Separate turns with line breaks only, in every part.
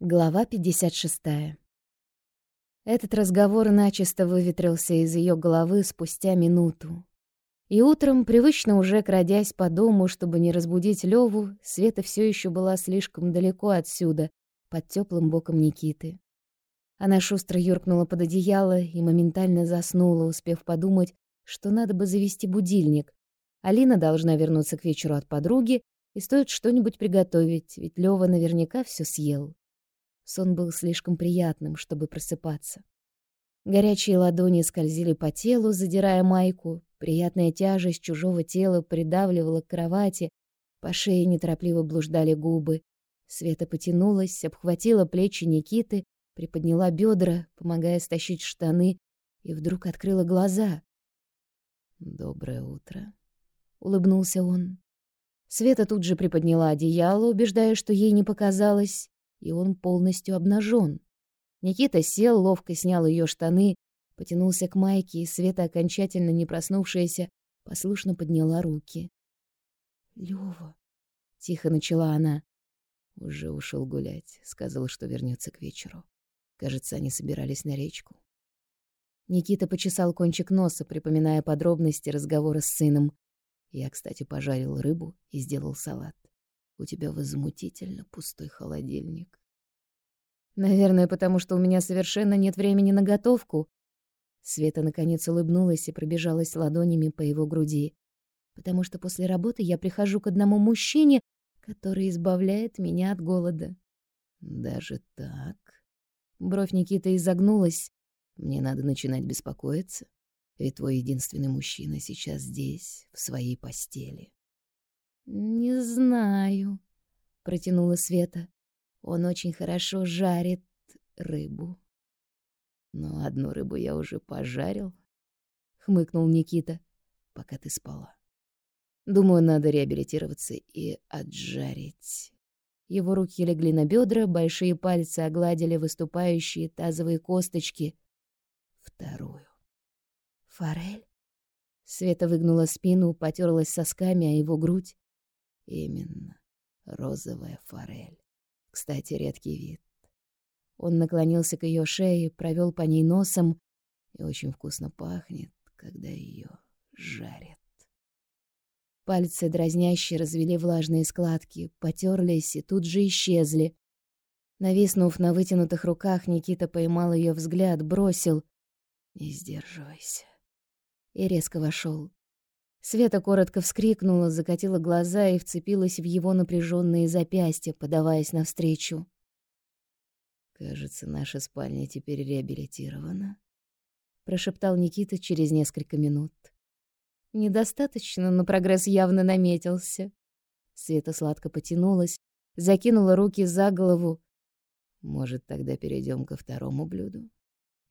Глава 56. Этот разговор начисто выветрился из ее головы спустя минуту. И утром, привычно уже крадясь по дому, чтобы не разбудить Леву, Света все еще была слишком далеко отсюда, под теплым боком Никиты. Она шустро юркнула под одеяло и моментально заснула, успев подумать, что надо бы завести будильник. Алина должна вернуться к вечеру от подруги, и стоит что-нибудь приготовить, ведь Лёва наверняка все съел. Сон был слишком приятным, чтобы просыпаться. Горячие ладони скользили по телу, задирая майку. Приятная тяжесть чужого тела придавливала к кровати. По шее неторопливо блуждали губы. Света потянулась, обхватила плечи Никиты, приподняла бедра, помогая стащить штаны, и вдруг открыла глаза. «Доброе утро», — улыбнулся он. Света тут же приподняла одеяло, убеждая, что ей не показалось, и он полностью обнажен. Никита сел, ловко снял ее штаны, потянулся к майке, и Света, окончательно не проснувшаяся, послушно подняла руки. «Лёва», — тихо начала она. Уже ушел гулять, сказал, что вернется к вечеру. Кажется, они собирались на речку. Никита почесал кончик носа, припоминая подробности разговора с сыном. Я, кстати, пожарил рыбу и сделал салат. У тебя возмутительно пустой холодильник. Наверное, потому что у меня совершенно нет времени на готовку. Света наконец улыбнулась и пробежалась ладонями по его груди. Потому что после работы я прихожу к одному мужчине, который избавляет меня от голода. Даже так? Бровь Никиты изогнулась. Мне надо начинать беспокоиться, ведь твой единственный мужчина сейчас здесь, в своей постели. «Не знаю», — протянула Света. «Он очень хорошо жарит рыбу». «Но одну рыбу я уже пожарил», — хмыкнул Никита, — «пока ты спала. Думаю, надо реабилитироваться и отжарить». Его руки легли на бедра, большие пальцы огладили выступающие тазовые косточки. Вторую. «Форель?» Света выгнула спину, потерлась сосками о его грудь. Именно. Розовая форель. Кстати, редкий вид. Он наклонился к ее шее, провел по ней носом и очень вкусно пахнет, когда ее жарят. Пальцы дразняще развели влажные складки, потерлись и тут же исчезли. Нависнув на вытянутых руках, Никита поймал ее взгляд, бросил «Не сдерживайся» и резко вошел. Света коротко вскрикнула, закатила глаза и вцепилась в его напряженные запястья, подаваясь навстречу. «Кажется, наша спальня теперь реабилитирована», — прошептал Никита через несколько минут. «Недостаточно, но прогресс явно наметился». Света сладко потянулась, закинула руки за голову. «Может, тогда перейдем ко второму блюду?»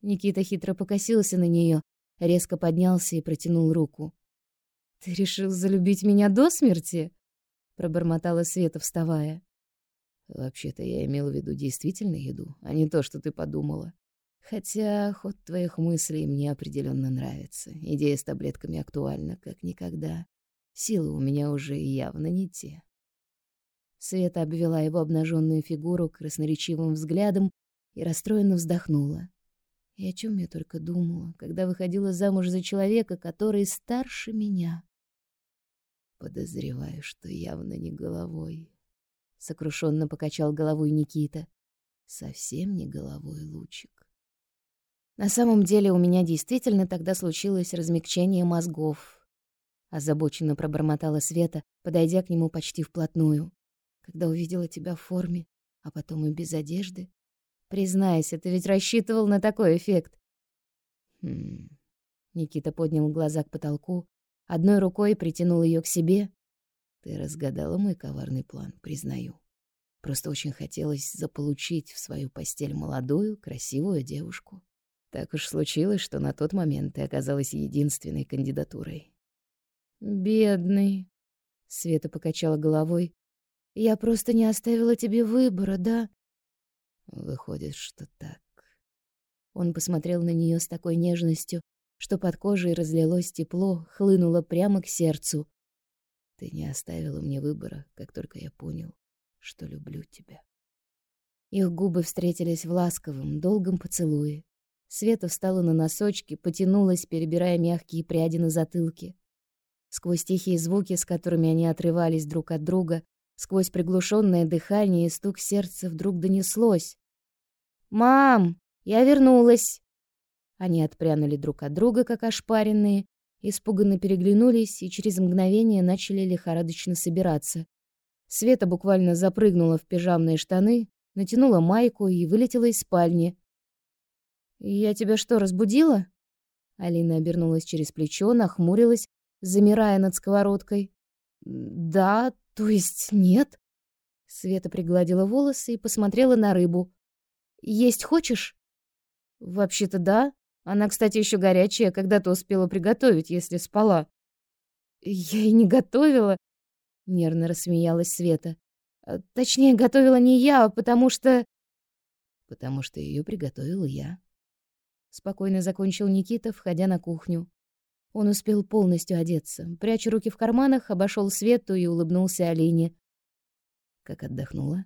Никита хитро покосился на нее, резко поднялся и протянул руку. «Ты решил залюбить меня до смерти?» — пробормотала Света, вставая. «Вообще-то я имел в виду действительно еду, а не то, что ты подумала. Хотя ход твоих мыслей мне определенно нравится. Идея с таблетками актуальна, как никогда. Силы у меня уже явно не те». Света обвела его обнаженную фигуру красноречивым взглядом и расстроенно вздохнула. И о чем я только думала, когда выходила замуж за человека, который старше меня. Подозреваю, что явно не головой. Сокрушенно покачал головой Никита. Совсем не головой, Лучик. На самом деле у меня действительно тогда случилось размягчение мозгов. Озабоченно пробормотала Света, подойдя к нему почти вплотную. Когда увидела тебя в форме, а потом и без одежды. Признайся, ты ведь рассчитывал на такой эффект. Хм. Никита поднял глаза к потолку, Одной рукой притянул ее к себе. Ты разгадала мой коварный план, признаю. Просто очень хотелось заполучить в свою постель молодую, красивую девушку. Так уж случилось, что на тот момент ты оказалась единственной кандидатурой. «Бедный», — Света покачала головой, — «я просто не оставила тебе выбора, да?» Выходит, что так. Он посмотрел на нее с такой нежностью, что под кожей разлилось тепло, хлынуло прямо к сердцу. Ты не оставила мне выбора, как только я понял, что люблю тебя. Их губы встретились в ласковом, долгом поцелуе. Света встала на носочки, потянулась, перебирая мягкие пряди на затылке. Сквозь тихие звуки, с которыми они отрывались друг от друга, сквозь приглушенное дыхание и стук сердца вдруг донеслось: "Мам, я вернулась". Они отпрянули друг от друга, как ошпаренные, испуганно переглянулись и через мгновение начали лихорадочно собираться. Света буквально запрыгнула в пижамные штаны, натянула майку и вылетела из спальни. «Я тебя что, разбудила?» Алина обернулась через плечо, нахмурилась, замирая над сковородкой. «Да, то есть нет?» Света пригладила волосы и посмотрела на рыбу. «Есть хочешь?» «Вообще-то да. Она, кстати, еще горячая, когда-то успела приготовить, если спала». «Я и не готовила», — нервно рассмеялась Света. «А, «Точнее, готовила не я, потому что...» «Потому что ее приготовила я», — спокойно закончил Никита, входя на кухню. Он успел полностью одеться. Пряча руки в карманах, обошел Свету и улыбнулся Алине. «Как отдохнула?»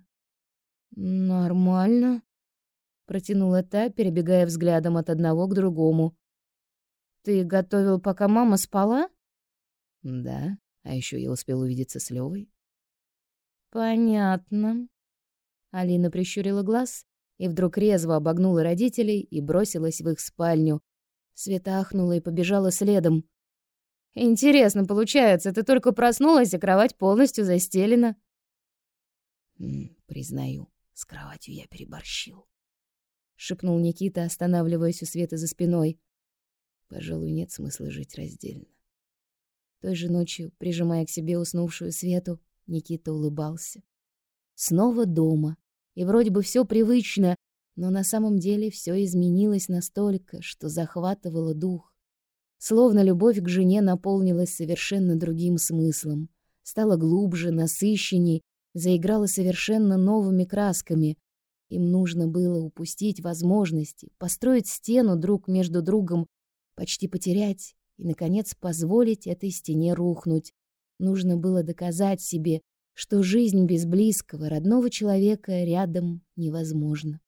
«Нормально», протянула та, перебегая взглядом от одного к другому. Ты готовил, пока мама спала? Да, а еще я успел увидеться с Левой. Понятно. Алина прищурила глаз и вдруг резво обогнула родителей и бросилась в их спальню. Света ахнула и побежала следом. Интересно получается, ты только проснулась, а кровать полностью застелена. Признаю, с кроватью я переборщил шепнул Никита, останавливаясь у Светы за спиной. Пожалуй, нет смысла жить раздельно. Той же ночью, прижимая к себе уснувшую Свету, Никита улыбался. Снова дома. И вроде бы все привычно, но на самом деле все изменилось настолько, что захватывало дух. Словно любовь к жене наполнилась совершенно другим смыслом, стала глубже, насыщенней, заиграла совершенно новыми красками, им нужно было упустить возможности, построить стену друг между другом, почти потерять и, наконец, позволить этой стене рухнуть. Нужно было доказать себе, что жизнь без близкого, родного человека рядом невозможна.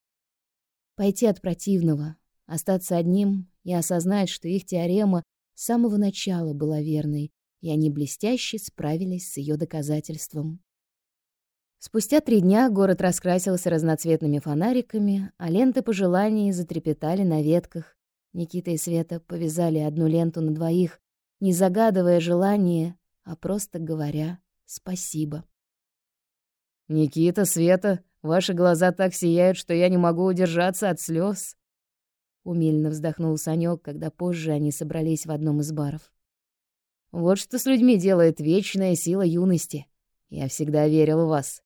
Пойти от противного, остаться одним и осознать, что их теорема с самого начала была верной, и они блестяще справились с ее доказательством. Спустя три дня город раскрасился разноцветными фонариками, а ленты пожеланий затрепетали на ветках. Никита и Света повязали одну ленту на двоих, не загадывая желание, а просто говоря «спасибо». «Никита, Света, ваши глаза так сияют, что я не могу удержаться от слез. Умильно вздохнул Санек, когда позже они собрались в одном из баров. «Вот что с людьми делает вечная сила юности. Я всегда верил в вас.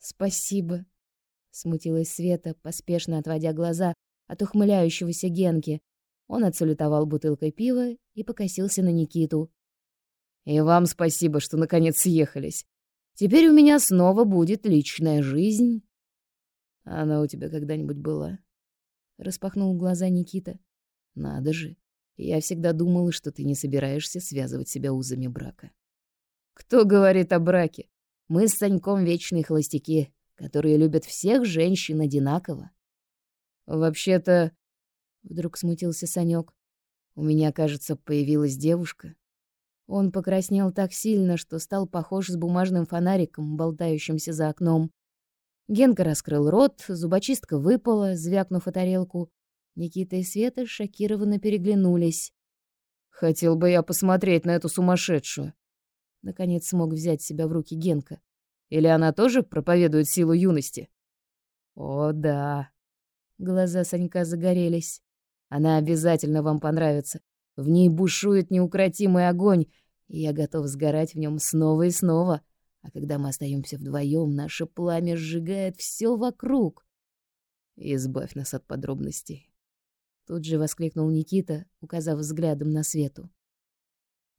«Спасибо», — смутилась Света, поспешно отводя глаза от ухмыляющегося Генки. Он отсалютовал бутылкой пива и покосился на Никиту. «И вам спасибо, что наконец съехались. Теперь у меня снова будет личная жизнь». «Она у тебя когда-нибудь была?» Распахнул глаза Никита. «Надо же. Я всегда думала, что ты не собираешься связывать себя узами брака». «Кто говорит о браке? Мы с Саньком вечные холостяки, которые любят всех женщин одинаково. Вообще-то, вдруг смутился Санек. У меня, кажется, появилась девушка. Он покраснел так сильно, что стал похож с бумажным фонариком, болтающимся за окном. Генка раскрыл рот, зубочистка выпала, звякнув о тарелку. Никита и Света шокированно переглянулись. «Хотел бы я посмотреть на эту сумасшедшую», Наконец смог взять себя в руки Генка. Или она тоже проповедует силу юности? О, да. Глаза Санька загорелись. Она обязательно вам понравится. В ней бушует неукротимый огонь, и я готов сгорать в нем снова и снова. А когда мы остаемся вдвоем, наше пламя сжигает все вокруг. Избавь нас от подробностей. Тут же воскликнул Никита, указав взглядом на свету.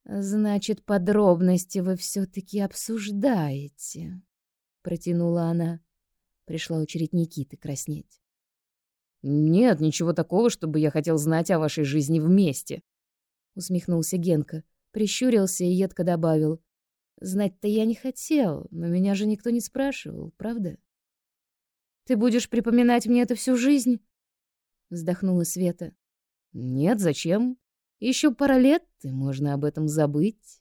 Значит, подробности вы все таки обсуждаете, протянула она. Пришла очередь Никиты краснеть. Нет, ничего такого, чтобы я хотел знать о вашей жизни вместе, усмехнулся Генка, прищурился и едко добавил: Знать-то я не хотел, но меня же никто не спрашивал, правда? Ты будешь припоминать мне это всю жизнь? Вздохнула Света.
Нет, зачем? Еще пара лет, и можно об этом забыть.